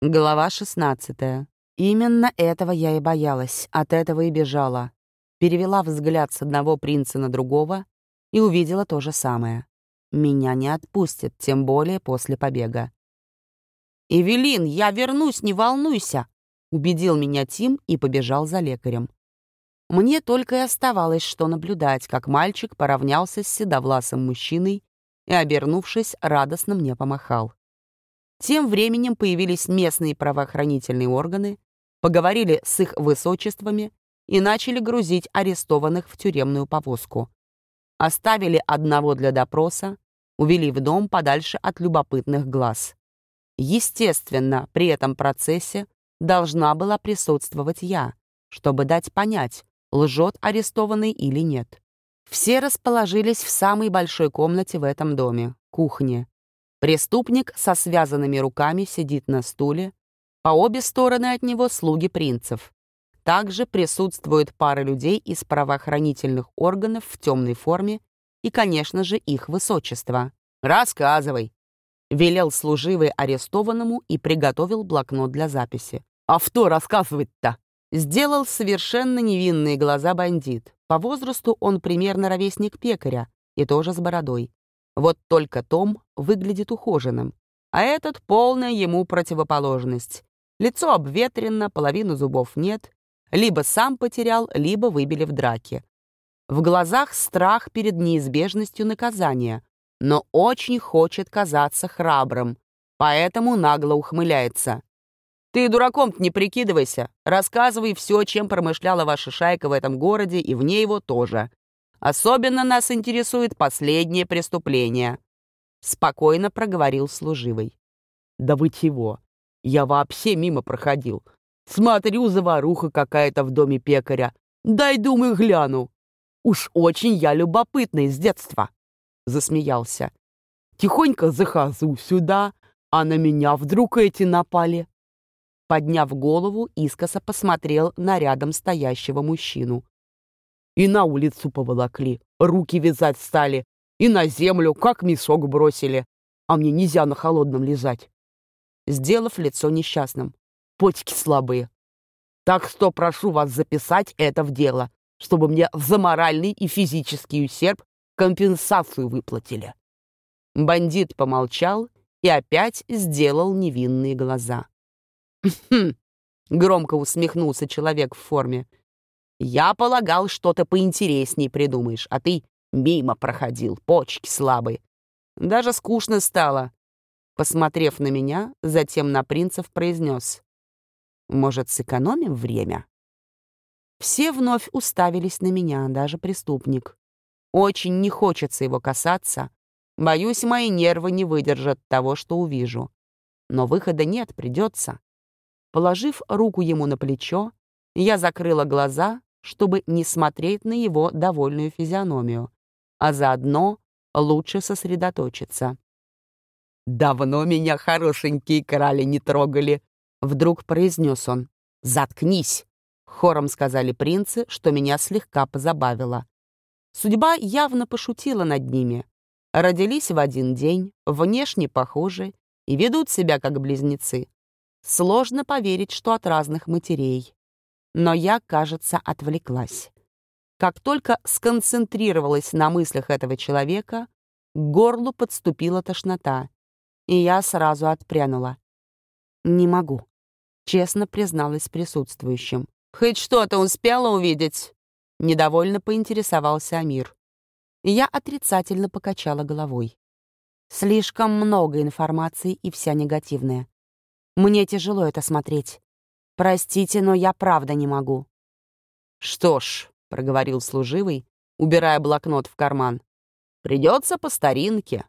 Глава 16. Именно этого я и боялась, от этого и бежала. Перевела взгляд с одного принца на другого и увидела то же самое. Меня не отпустят, тем более после побега. «Эвелин, я вернусь, не волнуйся!» — убедил меня Тим и побежал за лекарем. Мне только и оставалось, что наблюдать, как мальчик поравнялся с седовласым мужчиной и, обернувшись, радостно мне помахал. Тем временем появились местные правоохранительные органы, поговорили с их высочествами и начали грузить арестованных в тюремную повозку. Оставили одного для допроса, увели в дом подальше от любопытных глаз. Естественно, при этом процессе должна была присутствовать я, чтобы дать понять, лжет арестованный или нет. Все расположились в самой большой комнате в этом доме — кухне. Преступник со связанными руками сидит на стуле. По обе стороны от него слуги принцев. Также присутствует пара людей из правоохранительных органов в темной форме и, конечно же, их высочество. «Рассказывай», — велел служивый арестованному и приготовил блокнот для записи. «А что рассказывать-то?» Сделал совершенно невинные глаза бандит. По возрасту он примерно ровесник пекаря и тоже с бородой. Вот только Том выглядит ухоженным, а этот — полная ему противоположность. Лицо обветрено, половины зубов нет, либо сам потерял, либо выбили в драке. В глазах страх перед неизбежностью наказания, но очень хочет казаться храбрым, поэтому нагло ухмыляется. «Ты дураком-то не прикидывайся, рассказывай все, чем промышляла ваша шайка в этом городе и вне его тоже. Особенно нас интересует последнее преступление», — спокойно проговорил служивый. «Да вы чего? Я вообще мимо проходил. Смотрю, заваруха какая-то в доме пекаря. Дай, думаю, гляну. Уж очень я любопытный с детства», — засмеялся. «Тихонько захожу сюда, а на меня вдруг эти напали». Подняв голову, искоса посмотрел на рядом стоящего мужчину. И на улицу поволокли, руки вязать стали, и на землю, как мешок бросили. А мне нельзя на холодном лежать. Сделав лицо несчастным. Почки слабые. Так что прошу вас записать это в дело, чтобы мне за моральный и физический ущерб компенсацию выплатили. Бандит помолчал и опять сделал невинные глаза. «Хм!» — громко усмехнулся человек в форме. Я полагал, что-то поинтересней придумаешь, а ты мимо проходил, почки слабые. Даже скучно стало. Посмотрев на меня, затем на принцев произнес. Может, сэкономим время? Все вновь уставились на меня, даже преступник. Очень не хочется его касаться. Боюсь, мои нервы не выдержат того, что увижу. Но выхода нет, придется. Положив руку ему на плечо, я закрыла глаза чтобы не смотреть на его довольную физиономию, а заодно лучше сосредоточиться. «Давно меня хорошенькие короли не трогали», — вдруг произнес он. «Заткнись!» — хором сказали принцы, что меня слегка позабавило. Судьба явно пошутила над ними. Родились в один день, внешне похожи и ведут себя как близнецы. Сложно поверить, что от разных матерей но я, кажется, отвлеклась. Как только сконцентрировалась на мыслях этого человека, к горлу подступила тошнота, и я сразу отпрянула. «Не могу», — честно призналась присутствующим. «Хоть что-то успела увидеть?» — недовольно поинтересовался Амир. Я отрицательно покачала головой. Слишком много информации и вся негативная. Мне тяжело это смотреть. «Простите, но я правда не могу». «Что ж», — проговорил служивый, убирая блокнот в карман, «придется по старинке».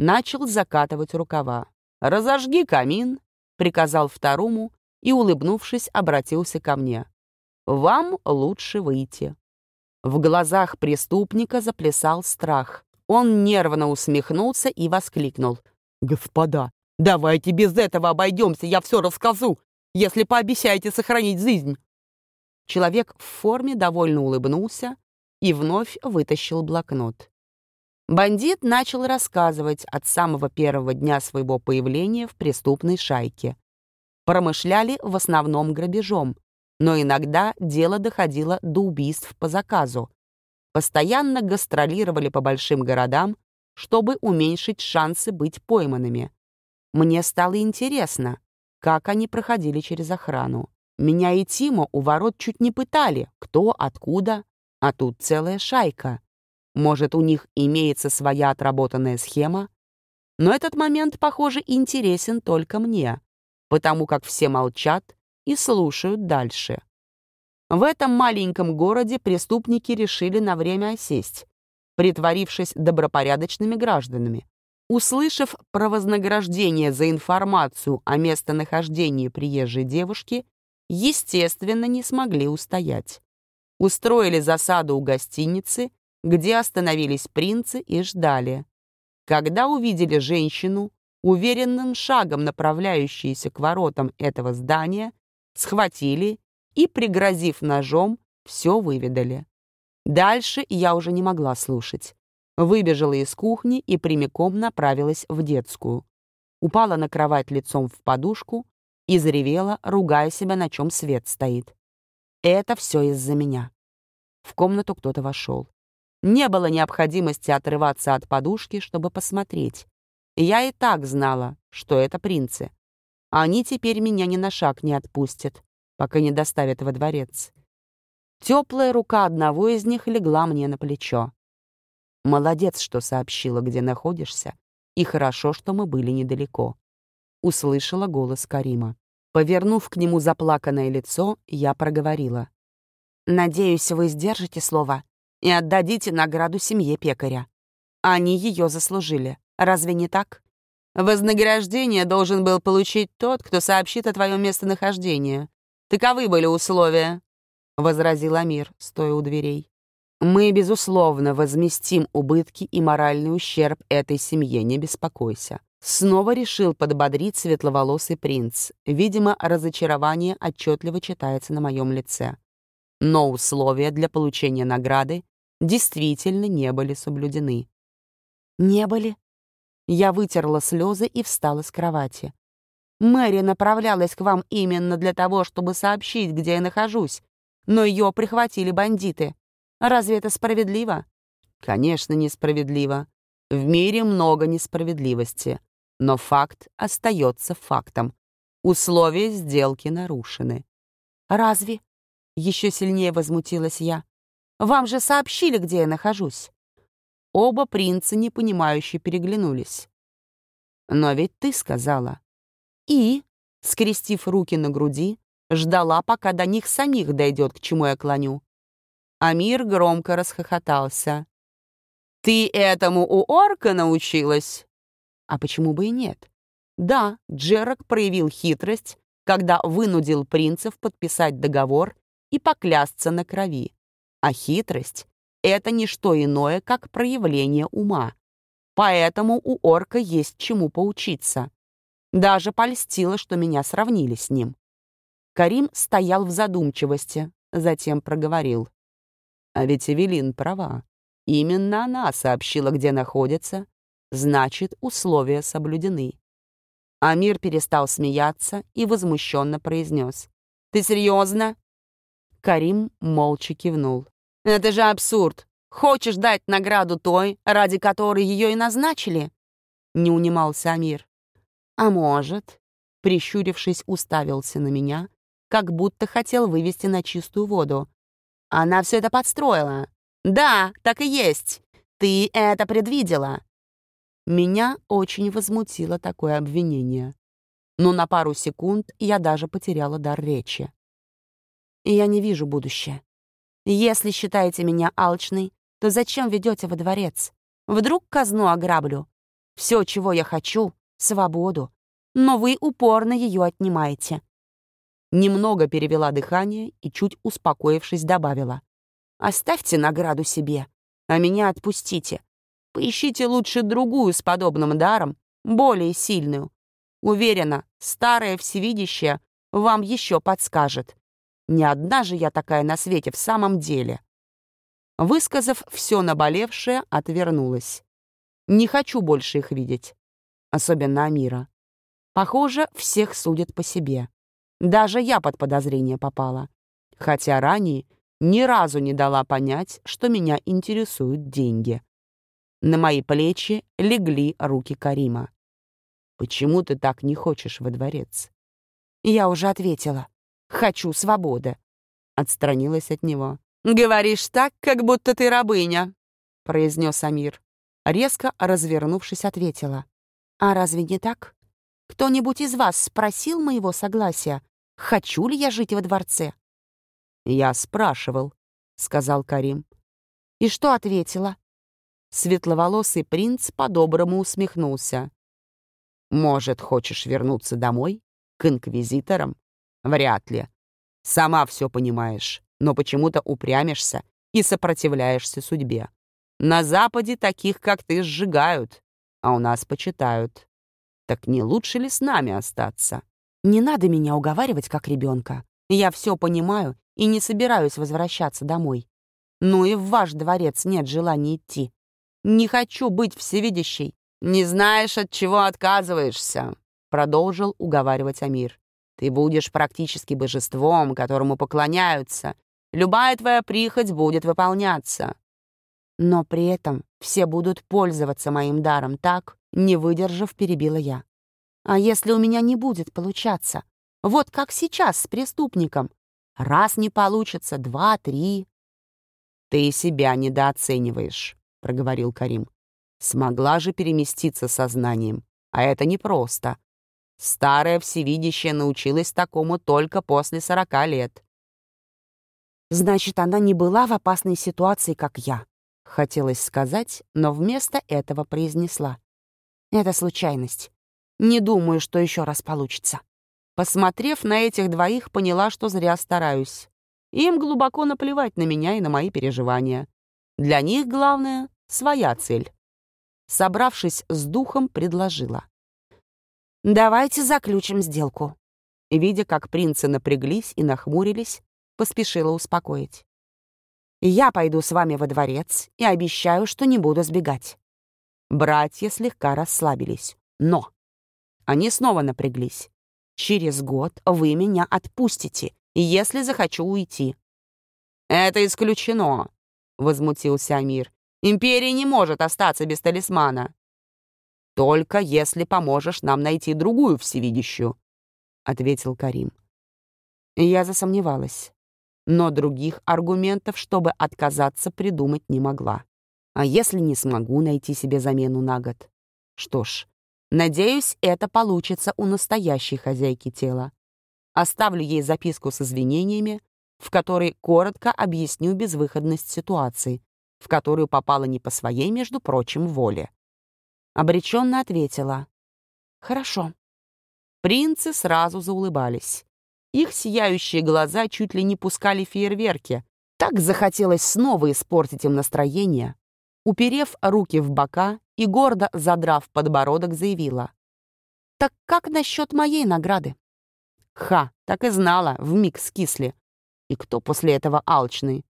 Начал закатывать рукава. «Разожги камин», — приказал второму и, улыбнувшись, обратился ко мне. «Вам лучше выйти». В глазах преступника заплясал страх. Он нервно усмехнулся и воскликнул. «Господа, давайте без этого обойдемся, я все расскажу если пообещаете сохранить жизнь». Человек в форме довольно улыбнулся и вновь вытащил блокнот. Бандит начал рассказывать от самого первого дня своего появления в преступной шайке. Промышляли в основном грабежом, но иногда дело доходило до убийств по заказу. Постоянно гастролировали по большим городам, чтобы уменьшить шансы быть пойманными. Мне стало интересно, как они проходили через охрану. Меня и Тима у ворот чуть не пытали, кто, откуда, а тут целая шайка. Может, у них имеется своя отработанная схема? Но этот момент, похоже, интересен только мне, потому как все молчат и слушают дальше. В этом маленьком городе преступники решили на время осесть, притворившись добропорядочными гражданами. Услышав про вознаграждение за информацию о местонахождении приезжей девушки, естественно, не смогли устоять. Устроили засаду у гостиницы, где остановились принцы и ждали. Когда увидели женщину, уверенным шагом направляющуюся к воротам этого здания, схватили и, пригрозив ножом, все выведали. Дальше я уже не могла слушать. Выбежала из кухни и прямиком направилась в детскую. Упала на кровать лицом в подушку и заревела, ругая себя, на чем свет стоит. Это все из-за меня. В комнату кто-то вошел. Не было необходимости отрываться от подушки, чтобы посмотреть. Я и так знала, что это принцы. Они теперь меня ни на шаг не отпустят, пока не доставят во дворец. Теплая рука одного из них легла мне на плечо. Молодец, что сообщила, где находишься, и хорошо, что мы были недалеко услышала голос Карима. Повернув к нему заплаканное лицо, я проговорила. «Надеюсь, вы сдержите слово и отдадите награду семье пекаря. Они ее заслужили. Разве не так? Вознаграждение должен был получить тот, кто сообщит о твоем местонахождении. Таковы были условия», — возразил Амир, стоя у дверей. «Мы, безусловно, возместим убытки и моральный ущерб этой семье, не беспокойся. Снова решил подбодрить светловолосый принц. Видимо, разочарование отчетливо читается на моем лице. Но условия для получения награды действительно не были соблюдены. «Не были?» Я вытерла слезы и встала с кровати. «Мэри направлялась к вам именно для того, чтобы сообщить, где я нахожусь, но ее прихватили бандиты. Разве это справедливо?» «Конечно, несправедливо. В мире много несправедливости. Но факт остается фактом. Условия сделки нарушены. «Разве?» — еще сильнее возмутилась я. «Вам же сообщили, где я нахожусь». Оба принца, непонимающе, переглянулись. «Но ведь ты сказала». И, скрестив руки на груди, ждала, пока до них самих дойдет, к чему я клоню. Амир громко расхохотался. «Ты этому у орка научилась?» А почему бы и нет? Да, Джерак проявил хитрость, когда вынудил принцев подписать договор и поклясться на крови. А хитрость — это не что иное, как проявление ума. Поэтому у орка есть чему поучиться. Даже польстило, что меня сравнили с ним. Карим стоял в задумчивости, затем проговорил. А ведь Эвелин права. Именно она сообщила, где находится, значит, условия соблюдены. Амир перестал смеяться и возмущенно произнес. «Ты серьезно?» Карим молча кивнул. «Это же абсурд! Хочешь дать награду той, ради которой ее и назначили?» Не унимался Амир. «А может?» Прищурившись, уставился на меня, как будто хотел вывести на чистую воду. «Она все это подстроила. Да, так и есть. Ты это предвидела. Меня очень возмутило такое обвинение. Но на пару секунд я даже потеряла дар речи. я не вижу будущее. Если считаете меня алчной, то зачем ведете во дворец? Вдруг казну ограблю? Все, чего я хочу — свободу. Но вы упорно ее отнимаете. Немного перевела дыхание и, чуть успокоившись, добавила. «Оставьте награду себе, а меня отпустите. Поищите лучше другую с подобным даром, более сильную. Уверена, старая всевидящая вам еще подскажет. Не одна же я такая на свете в самом деле. Высказав все наболевшее, отвернулась. Не хочу больше их видеть. Особенно Амира. Похоже, всех судят по себе. Даже я под подозрение попала. Хотя ранее ни разу не дала понять, что меня интересуют деньги. На мои плечи легли руки Карима. «Почему ты так не хочешь во дворец?» Я уже ответила. «Хочу свободы». Отстранилась от него. «Говоришь так, как будто ты рабыня», — произнес Амир. Резко развернувшись, ответила. «А разве не так? Кто-нибудь из вас спросил моего согласия, хочу ли я жить во дворце?» «Я спрашивал», — сказал Карим. «И что ответила?» Светловолосый принц по-доброму усмехнулся. «Может, хочешь вернуться домой? К инквизиторам? Вряд ли. Сама все понимаешь, но почему-то упрямишься и сопротивляешься судьбе. На Западе таких, как ты, сжигают, а у нас почитают. Так не лучше ли с нами остаться? Не надо меня уговаривать, как ребенка. Я все понимаю и не собираюсь возвращаться домой. Ну и в ваш дворец нет желания идти. Не хочу быть всевидящей. Не знаешь, от чего отказываешься, продолжил уговаривать Амир. Ты будешь практически божеством, которому поклоняются. Любая твоя прихоть будет выполняться. Но при этом все будут пользоваться моим даром так, не выдержав, перебила я. А если у меня не будет получаться? Вот как сейчас с преступником. Раз не получится, два, три. Ты себя недооцениваешь, проговорил Карим. Смогла же переместиться сознанием, а это непросто. Старая всевидящая научилась такому только после сорока лет. Значит, она не была в опасной ситуации, как я. Хотелось сказать, но вместо этого произнесла. Это случайность. Не думаю, что еще раз получится. Посмотрев на этих двоих, поняла, что зря стараюсь. Им глубоко наплевать на меня и на мои переживания. Для них главное — своя цель. Собравшись с духом, предложила. «Давайте заключим сделку». Видя, как принцы напряглись и нахмурились, поспешила успокоить. Я пойду с вами во дворец и обещаю, что не буду сбегать». Братья слегка расслабились. Но они снова напряглись. «Через год вы меня отпустите, если захочу уйти». «Это исключено», — возмутился Амир. «Империя не может остаться без талисмана». «Только если поможешь нам найти другую всевидящую», — ответил Карим. Я засомневалась но других аргументов, чтобы отказаться, придумать не могла. А если не смогу найти себе замену на год? Что ж, надеюсь, это получится у настоящей хозяйки тела. Оставлю ей записку с извинениями, в которой коротко объясню безвыходность ситуации, в которую попала не по своей, между прочим, воле. Обреченно ответила. «Хорошо». Принцы сразу заулыбались. Их сияющие глаза чуть ли не пускали фейерверки. Так захотелось снова испортить им настроение. Уперев руки в бока и гордо задрав подбородок, заявила. «Так как насчет моей награды?» Ха, так и знала, вмиг скисли. И кто после этого алчный?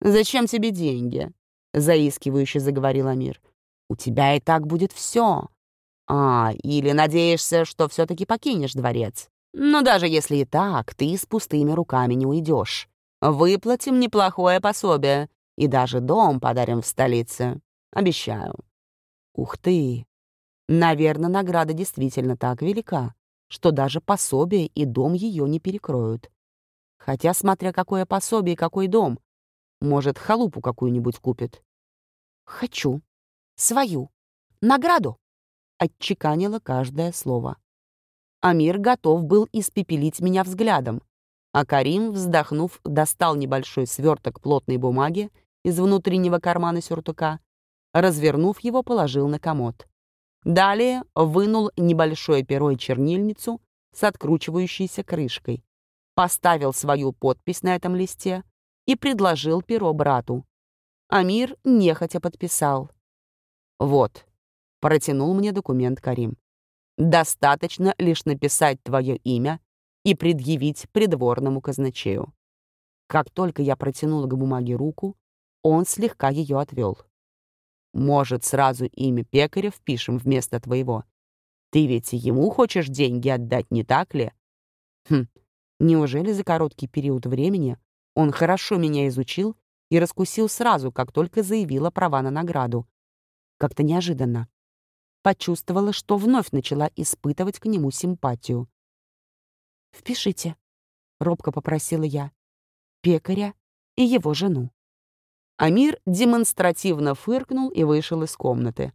«Зачем тебе деньги?» — заискивающе заговорил Амир. «У тебя и так будет все. А, или надеешься, что все-таки покинешь дворец?» Но даже если и так, ты с пустыми руками не уйдешь. Выплатим неплохое пособие и даже дом подарим в столице. Обещаю. Ух ты! Наверное, награда действительно так велика, что даже пособие и дом ее не перекроют. Хотя, смотря какое пособие и какой дом, может, халупу какую-нибудь купит. «Хочу. Свою. Награду!» — отчеканила каждое слово. Амир готов был испепелить меня взглядом, а Карим, вздохнув, достал небольшой сверток плотной бумаги из внутреннего кармана сюртука, развернув его, положил на комод. Далее вынул небольшое перо и чернильницу с откручивающейся крышкой, поставил свою подпись на этом листе и предложил перо брату. Амир нехотя подписал. «Вот», — протянул мне документ Карим. Достаточно лишь написать твое имя и предъявить придворному казначею. Как только я протянула к бумаге руку, он слегка ее отвел. Может, сразу имя пекаря впишем вместо твоего. Ты ведь ему хочешь деньги отдать, не так ли? Хм, Неужели за короткий период времени он хорошо меня изучил и раскусил сразу, как только заявила права на награду? Как-то неожиданно. Почувствовала, что вновь начала испытывать к нему симпатию. «Впишите», — робко попросила я, — «пекаря и его жену». Амир демонстративно фыркнул и вышел из комнаты.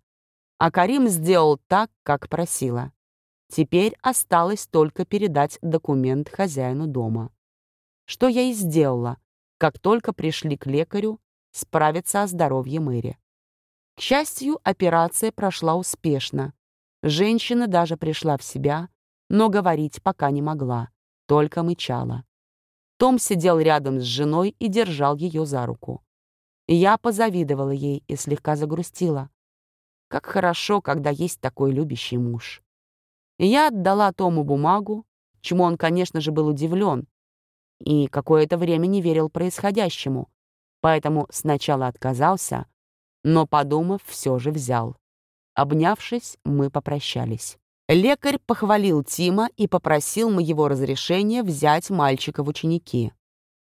А Карим сделал так, как просила. Теперь осталось только передать документ хозяину дома. Что я и сделала, как только пришли к лекарю справиться о здоровье Мэри. Счастью, операция прошла успешно. Женщина даже пришла в себя, но говорить пока не могла, только мычала. Том сидел рядом с женой и держал ее за руку. Я позавидовала ей и слегка загрустила. Как хорошо, когда есть такой любящий муж. Я отдала Тому бумагу, чему он, конечно же, был удивлен, и какое-то время не верил происходящему, поэтому сначала отказался, но, подумав, все же взял. Обнявшись, мы попрощались. Лекарь похвалил Тима и попросил моего разрешения взять мальчика в ученики.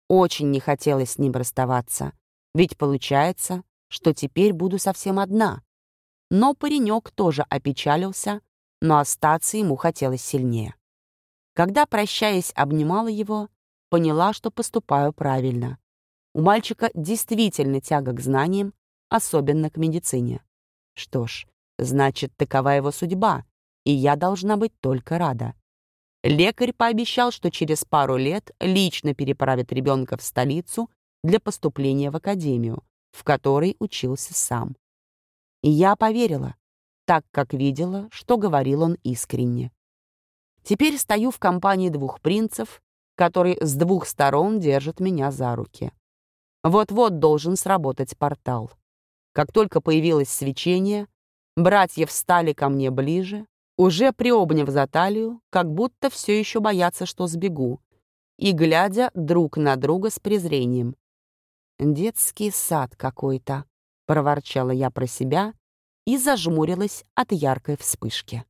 Очень не хотелось с ним расставаться, ведь получается, что теперь буду совсем одна. Но паренек тоже опечалился, но остаться ему хотелось сильнее. Когда, прощаясь, обнимала его, поняла, что поступаю правильно. У мальчика действительно тяга к знаниям, особенно к медицине. Что ж, значит, такова его судьба, и я должна быть только рада. Лекарь пообещал, что через пару лет лично переправит ребенка в столицу для поступления в академию, в которой учился сам. И я поверила, так как видела, что говорил он искренне. Теперь стою в компании двух принцев, которые с двух сторон держат меня за руки. Вот-вот должен сработать портал. Как только появилось свечение, братья встали ко мне ближе, уже приобняв за талию, как будто все еще боятся, что сбегу, и глядя друг на друга с презрением. «Детский сад какой-то», — проворчала я про себя и зажмурилась от яркой вспышки.